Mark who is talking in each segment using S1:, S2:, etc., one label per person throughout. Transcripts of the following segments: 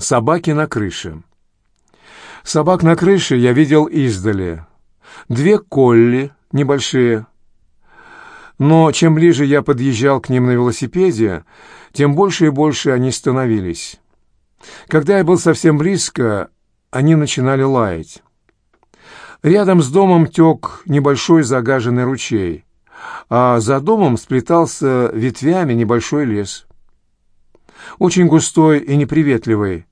S1: Собаки на крыше. Собак на крыше я видел издали. Две колли, небольшие. Но чем ближе я подъезжал к ним на велосипеде, тем больше и больше они становились. Когда я был совсем близко, они начинали лаять. Рядом с домом тек небольшой загаженный ручей, а за домом сплетался ветвями небольшой лес. Очень густой и неприветливый,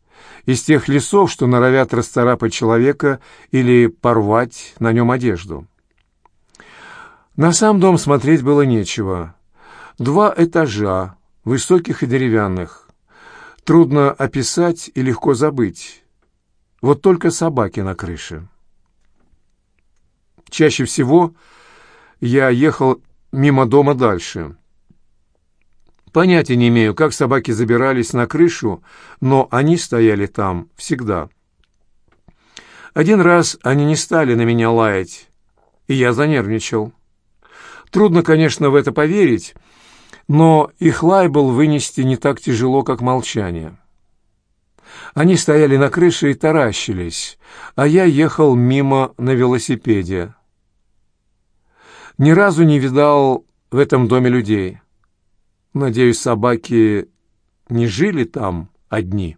S1: из тех лесов, что норовят расцарапать человека или порвать на нем одежду. На сам дом смотреть было нечего. Два этажа, высоких и деревянных. Трудно описать и легко забыть. Вот только собаки на крыше. Чаще всего я ехал мимо дома дальше. Понятия не имею, как собаки забирались на крышу, но они стояли там всегда. Один раз они не стали на меня лаять, и я занервничал. Трудно, конечно, в это поверить, но их лай был вынести не так тяжело, как молчание. Они стояли на крыше и таращились, а я ехал мимо на велосипеде. Ни разу не видал в этом доме людей. Надеюсь, собаки не жили там одни».